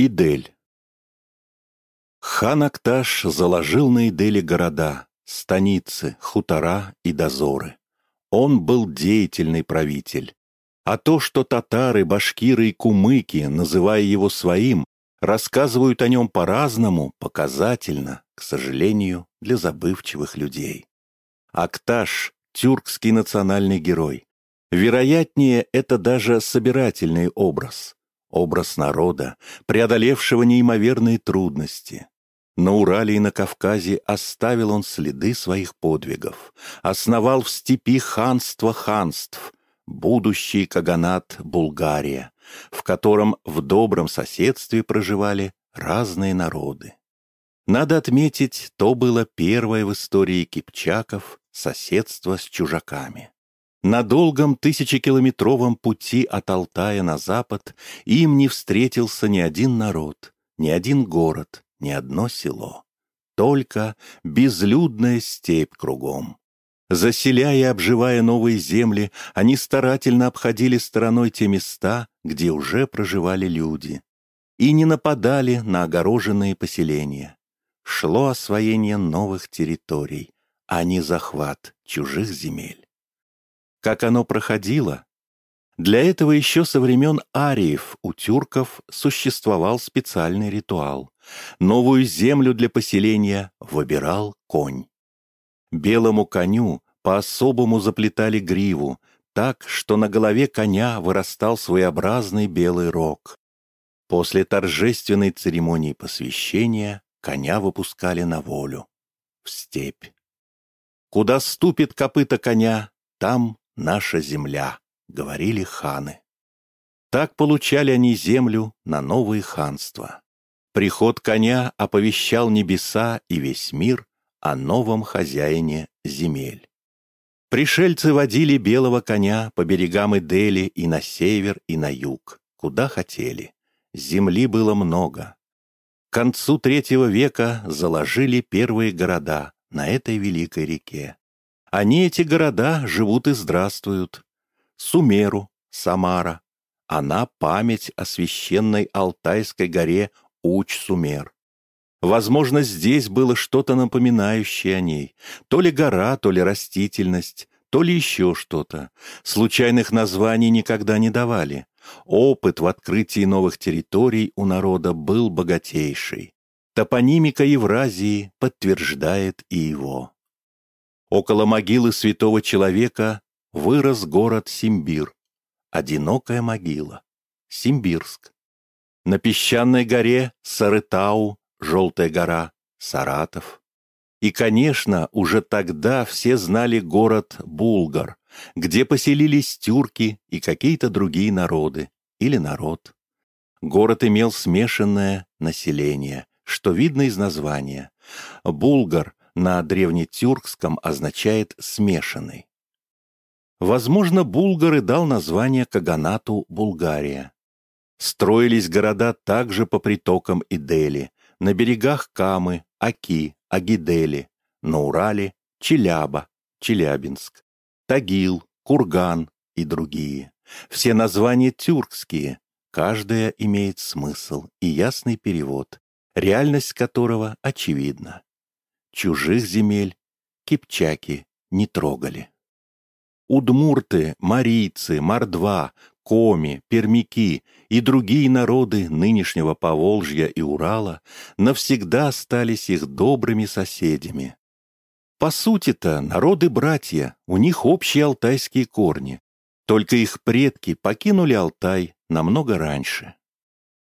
Идель Хан Акташ заложил на Иделе города, станицы, хутора и дозоры. Он был деятельный правитель. А то, что татары, башкиры и кумыки, называя его своим, рассказывают о нем по-разному, показательно, к сожалению, для забывчивых людей. Акташ — тюркский национальный герой. Вероятнее, это даже собирательный образ. Образ народа, преодолевшего неимоверные трудности. На Урале и на Кавказе оставил он следы своих подвигов, основал в степи ханство ханств, будущий Каганат Булгария, в котором в добром соседстве проживали разные народы. Надо отметить, то было первое в истории кипчаков соседство с чужаками. На долгом тысячекилометровом пути от Алтая на запад им не встретился ни один народ, ни один город, ни одно село. Только безлюдная степь кругом. Заселяя и обживая новые земли, они старательно обходили стороной те места, где уже проживали люди, и не нападали на огороженные поселения. Шло освоение новых территорий, а не захват чужих земель. Как оно проходило? Для этого еще со времен ариев у тюрков существовал специальный ритуал. Новую землю для поселения выбирал конь. Белому коню по-особому заплетали гриву, так, что на голове коня вырастал своеобразный белый рог. После торжественной церемонии посвящения коня выпускали на волю, в степь. «Куда ступит копыта коня, там наша земля», — говорили ханы. Так получали они землю на новые ханства. Приход коня оповещал небеса и весь мир о новом хозяине земель. Пришельцы водили белого коня по берегам Идели и на север, и на юг, куда хотели. Земли было много. К концу третьего века заложили первые города на этой великой реке. Они, эти города, живут и здравствуют. Сумеру, Самара. Она память о священной Алтайской горе Уч-Сумер. Возможно, здесь было что-то напоминающее о ней. То ли гора, то ли растительность, то ли еще что-то. Случайных названий никогда не давали. Опыт в открытии новых территорий у народа был богатейший. Топонимика Евразии подтверждает и его. Около могилы святого человека вырос город Симбир. Одинокая могила. Симбирск. На песчаной горе Сарытау Желтая гора, Саратов. И, конечно, уже тогда все знали город Булгар, где поселились тюрки и какие-то другие народы, или народ. Город имел смешанное население, что видно из названия. Булгар на древнетюркском означает «смешанный». Возможно, Булгар и дал название Каганату Булгария. Строились города также по притокам Идели, на берегах Камы, Аки, Агидели, на Урале, Челяба, Челябинск, Тагил, Курган и другие. Все названия тюркские, каждая имеет смысл и ясный перевод, реальность которого очевидна. Чужих земель кипчаки не трогали. Удмурты, марийцы, мордва, коми, пермяки и другие народы нынешнего Поволжья и Урала навсегда остались их добрыми соседями. По сути-то народы-братья, у них общие алтайские корни, только их предки покинули Алтай намного раньше.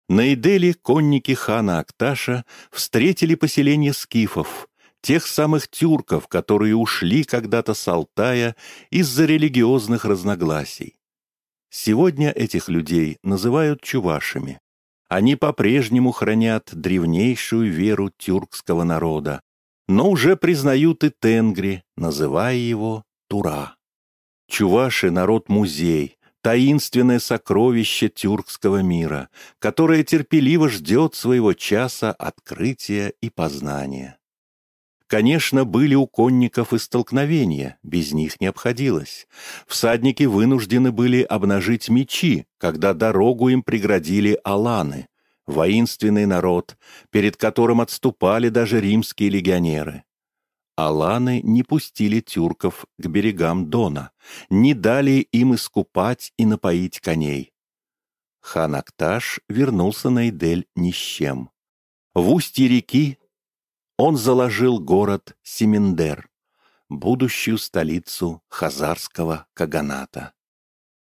На Иделе конники хана Акташа встретили поселение скифов, тех самых тюрков, которые ушли когда-то с Алтая из-за религиозных разногласий. Сегодня этих людей называют чувашами. Они по-прежнему хранят древнейшую веру тюркского народа, но уже признают и тенгри, называя его Тура. Чуваши — народ-музей, таинственное сокровище тюркского мира, которое терпеливо ждет своего часа открытия и познания. Конечно, были у конников и столкновения, без них не обходилось. Всадники вынуждены были обнажить мечи, когда дорогу им преградили аланы, воинственный народ, перед которым отступали даже римские легионеры. Аланы не пустили тюрков к берегам Дона, не дали им искупать и напоить коней. Хан Акташ вернулся на Идель ни с чем. В устье реки он заложил город Семендер, будущую столицу хазарского каганата.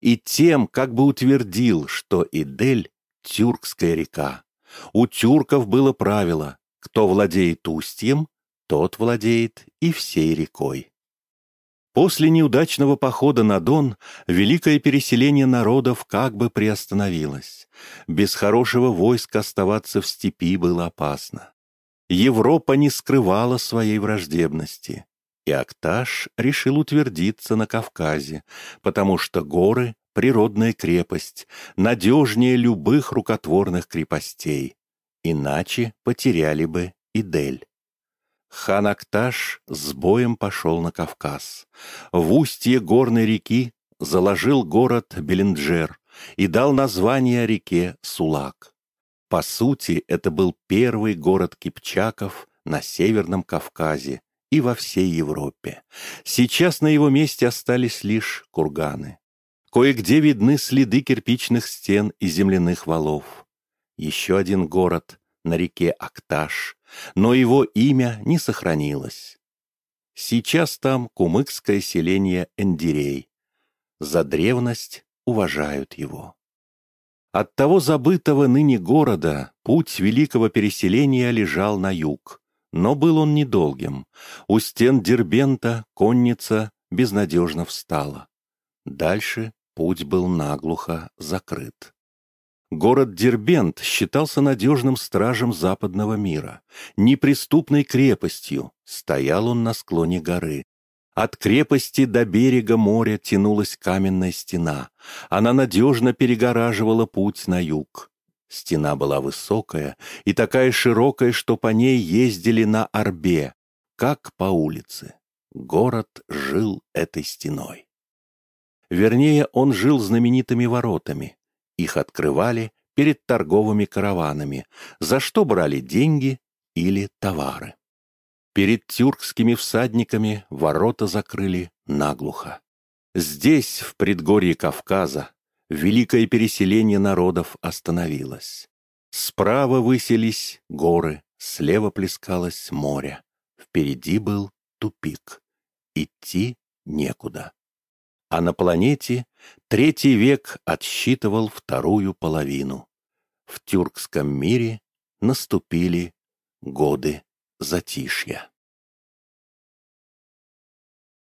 И тем как бы утвердил, что Идель — тюркская река. У тюрков было правило «кто владеет устьем, тот владеет и всей рекой». После неудачного похода на Дон великое переселение народов как бы приостановилось. Без хорошего войска оставаться в степи было опасно. Европа не скрывала своей враждебности, и Акташ решил утвердиться на Кавказе, потому что горы — природная крепость, надежнее любых рукотворных крепостей, иначе потеряли бы Идель. Хан Акташ с боем пошел на Кавказ. В устье горной реки заложил город Беленджер и дал название реке Сулак. По сути, это был первый город кипчаков на Северном Кавказе и во всей Европе. Сейчас на его месте остались лишь курганы. Кое-где видны следы кирпичных стен и земляных валов. Еще один город на реке Акташ, но его имя не сохранилось. Сейчас там кумыкское селение Эндирей. За древность уважают его. От того забытого ныне города путь великого переселения лежал на юг, но был он недолгим. У стен Дербента конница безнадежно встала. Дальше путь был наглухо закрыт. Город Дербент считался надежным стражем западного мира, неприступной крепостью, стоял он на склоне горы, от крепости до берега моря тянулась каменная стена. Она надежно перегораживала путь на юг. Стена была высокая и такая широкая, что по ней ездили на орбе, как по улице. Город жил этой стеной. Вернее, он жил знаменитыми воротами. Их открывали перед торговыми караванами, за что брали деньги или товары. Перед тюркскими всадниками ворота закрыли наглухо. Здесь, в предгорье Кавказа, великое переселение народов остановилось. Справа высились горы, слева плескалось море. Впереди был тупик. Идти некуда. А на планете третий век отсчитывал вторую половину. В тюркском мире наступили годы затишья.